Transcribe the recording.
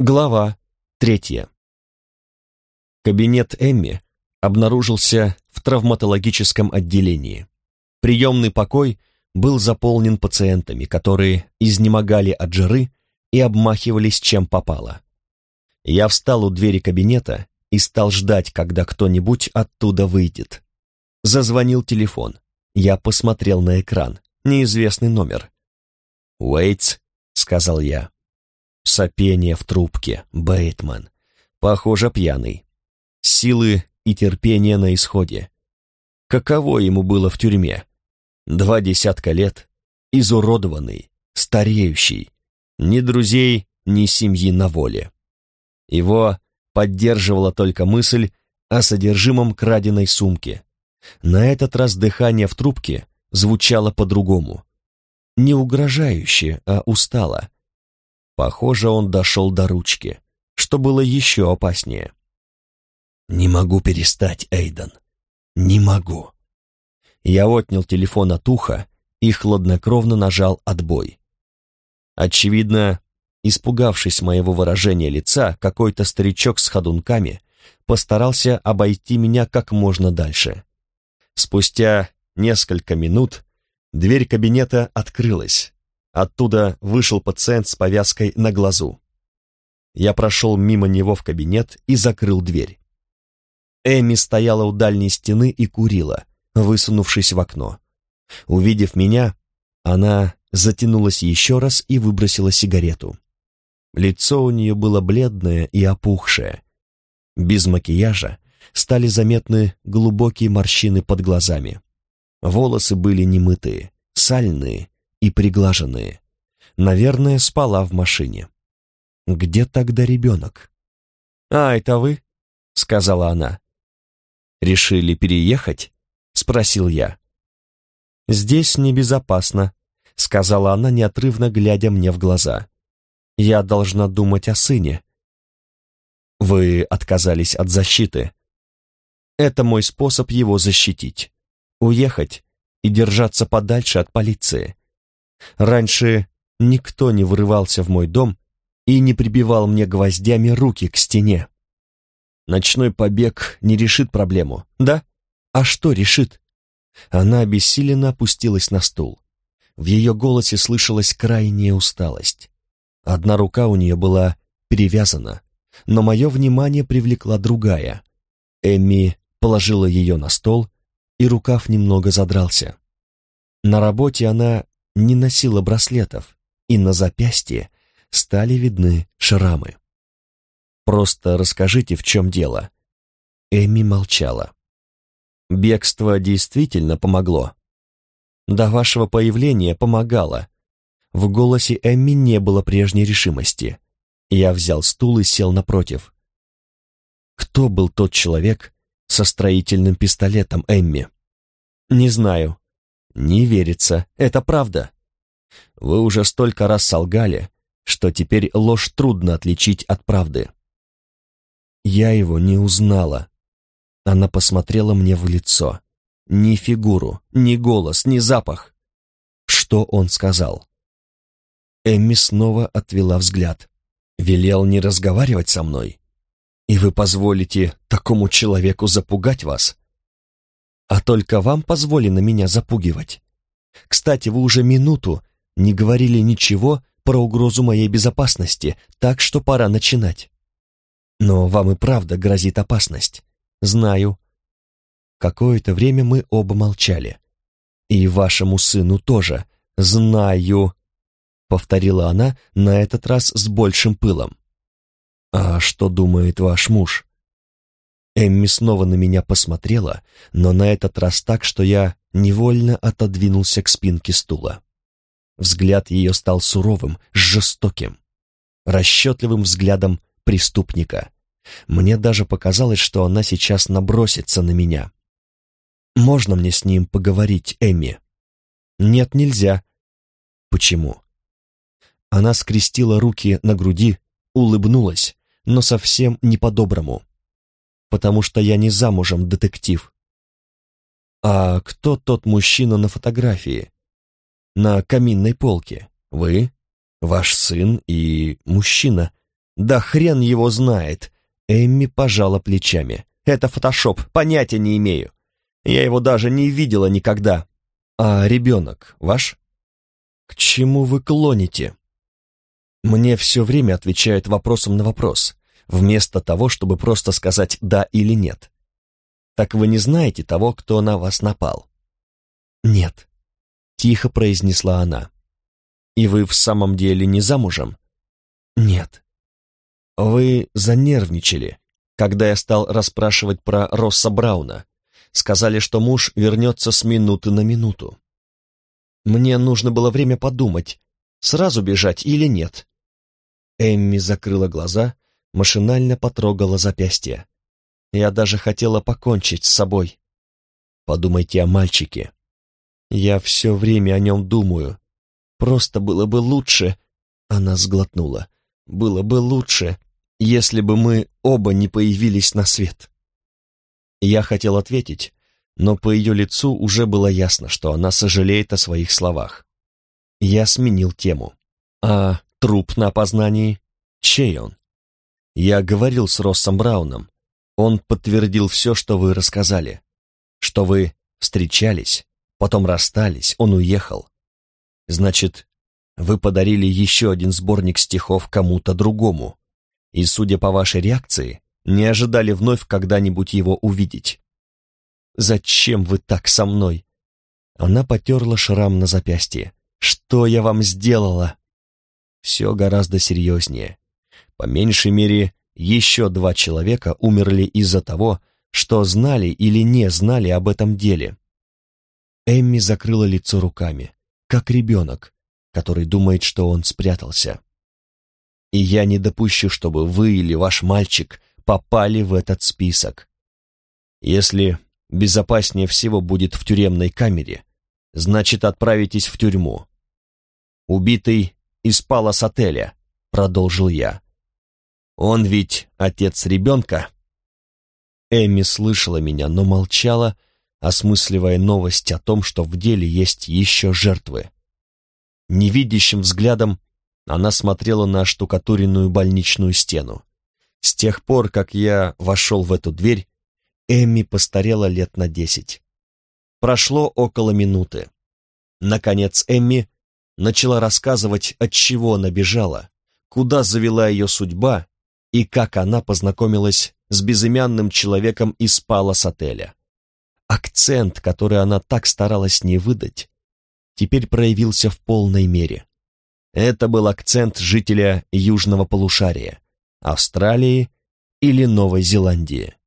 Глава третья. Кабинет Эмми обнаружился в травматологическом отделении. Приемный покой был заполнен пациентами, которые изнемогали от жары и обмахивались чем попало. Я встал у двери кабинета и стал ждать, когда кто-нибудь оттуда выйдет. Зазвонил телефон. Я посмотрел на экран. Неизвестный номер. «Уэйтс», — сказал я. Сопение в трубке. Бейтман. Похоже, пьяный. Силы и терпение на исходе. Каково ему было в тюрьме? Два десятка лет. Изуродованный. Стареющий. Ни друзей, ни семьи на воле. Его поддерживала только мысль о содержимом краденой сумки. На этот раз дыхание в трубке звучало по-другому. Не угрожающе, а устало Похоже, он дошел до ручки, что было еще опаснее. «Не могу перестать, Эйден. Не могу». Я отнял телефон от уха и хладнокровно нажал «отбой». Очевидно, испугавшись моего выражения лица, какой-то старичок с ходунками постарался обойти меня как можно дальше. Спустя несколько минут дверь кабинета открылась, Оттуда вышел пациент с повязкой на глазу. Я прошел мимо него в кабинет и закрыл дверь. Эми стояла у дальней стены и курила, высунувшись в окно. Увидев меня, она затянулась еще раз и выбросила сигарету. Лицо у нее было бледное и опухшее. Без макияжа стали заметны глубокие морщины под глазами. Волосы были немытые, сальные и приглаженные. Наверное, спала в машине. Где тогда ребенок? «А, это вы?» — сказала она. «Решили переехать?» — спросил я. «Здесь небезопасно», — сказала она, неотрывно глядя мне в глаза. «Я должна думать о сыне». «Вы отказались от защиты?» «Это мой способ его защитить. Уехать и держаться подальше от полиции. Раньше никто не врывался в мой дом и не прибивал мне гвоздями руки к стене. Ночной побег не решит проблему, да? А что решит? Она обессиленно опустилась на стул. В ее голосе слышалась крайняя усталость. Одна рука у нее была перевязана, но мое внимание привлекла другая. Эмми положила ее на стол, и рукав немного задрался. На работе она не носила браслетов, и на запястье стали видны шрамы. «Просто расскажите, в чем дело». Эми молчала. «Бегство действительно помогло?» «До вашего появления помогало». В голосе Эмми не было прежней решимости. Я взял стул и сел напротив. «Кто был тот человек со строительным пистолетом Эмми?» «Не знаю», не верится, это правда. Вы уже столько раз солгали, что теперь ложь трудно отличить от правды. Я его не узнала. Она посмотрела мне в лицо. Ни фигуру, ни голос, ни запах. Что он сказал? Эмми снова отвела взгляд. Велел не разговаривать со мной. И вы позволите такому человеку запугать вас? А только вам позволено меня запугивать. Кстати, вы уже минуту не говорили ничего про угрозу моей безопасности, так что пора начинать. Но вам и правда грозит опасность. Знаю. Какое-то время мы оба молчали. И вашему сыну тоже. Знаю, повторила она на этот раз с большим пылом. А что думает ваш муж? Эмми снова на меня посмотрела, но на этот раз так, что я невольно отодвинулся к спинке стула. Взгляд ее стал суровым, жестоким, расчетливым взглядом преступника. Мне даже показалось, что она сейчас набросится на меня. «Можно мне с ним поговорить, Эмми?» «Нет, нельзя». «Почему?» Она скрестила руки на груди, улыбнулась, но совсем не по-доброму потому что я не замужем, детектив. А кто тот мужчина на фотографии? На каминной полке? Вы, ваш сын и мужчина. Да хрен его знает. Эмми пожала плечами. Это фотошоп, понятия не имею. Я его даже не видела никогда. А ребенок ваш? К чему вы клоните? Мне все время отвечают вопросом на вопрос, вместо того, чтобы просто сказать «да» или «нет». Так вы не знаете того, кто на вас напал? Нет, тихо произнесла она. И вы в самом деле не замужем? Нет. Вы занервничали, когда я стал расспрашивать про Росса Брауна. Сказали, что муж вернется с минуты на минуту. Мне нужно было время подумать, сразу бежать или нет. Эмми закрыла глаза, машинально потрогала запястье. Я даже хотела покончить с собой. Подумайте о мальчике. Я все время о нем думаю. Просто было бы лучше... Она сглотнула. Было бы лучше, если бы мы оба не появились на свет. Я хотел ответить, но по ее лицу уже было ясно, что она сожалеет о своих словах. Я сменил тему. «А труп на опознании? Чей он?» «Я говорил с Россом Брауном. Он подтвердил все, что вы рассказали. Что вы встречались, потом расстались, он уехал. Значит, вы подарили еще один сборник стихов кому-то другому и, судя по вашей реакции, не ожидали вновь когда-нибудь его увидеть. «Зачем вы так со мной?» Она потерла шрам на запястье. «Что я вам сделала?» Все гораздо серьезнее. По меньшей мере, еще два человека умерли из-за того, что знали или не знали об этом деле. Эмми закрыла лицо руками, как ребенок, который думает, что он спрятался. И я не допущу, чтобы вы или ваш мальчик попали в этот список. Если безопаснее всего будет в тюремной камере, значит, отправитесь в тюрьму. Убитый из палас отеля, продолжил я. Он ведь отец ребенка. Эми слышала меня, но молчала, осмысливая новость о том, что в деле есть еще жертвы. Невидящим взглядом она смотрела на штукатуренную больничную стену. С тех пор, как я вошел в эту дверь, Эмми постарела лет на десять. Прошло около минуты. Наконец Эмми начала рассказывать, от чего она бежала, куда завела ее судьба и как она познакомилась с безымянным человеком из Палас-отеля. Акцент, который она так старалась не выдать, теперь проявился в полной мере. Это был акцент жителя южного полушария, Австралии или Новой Зеландии.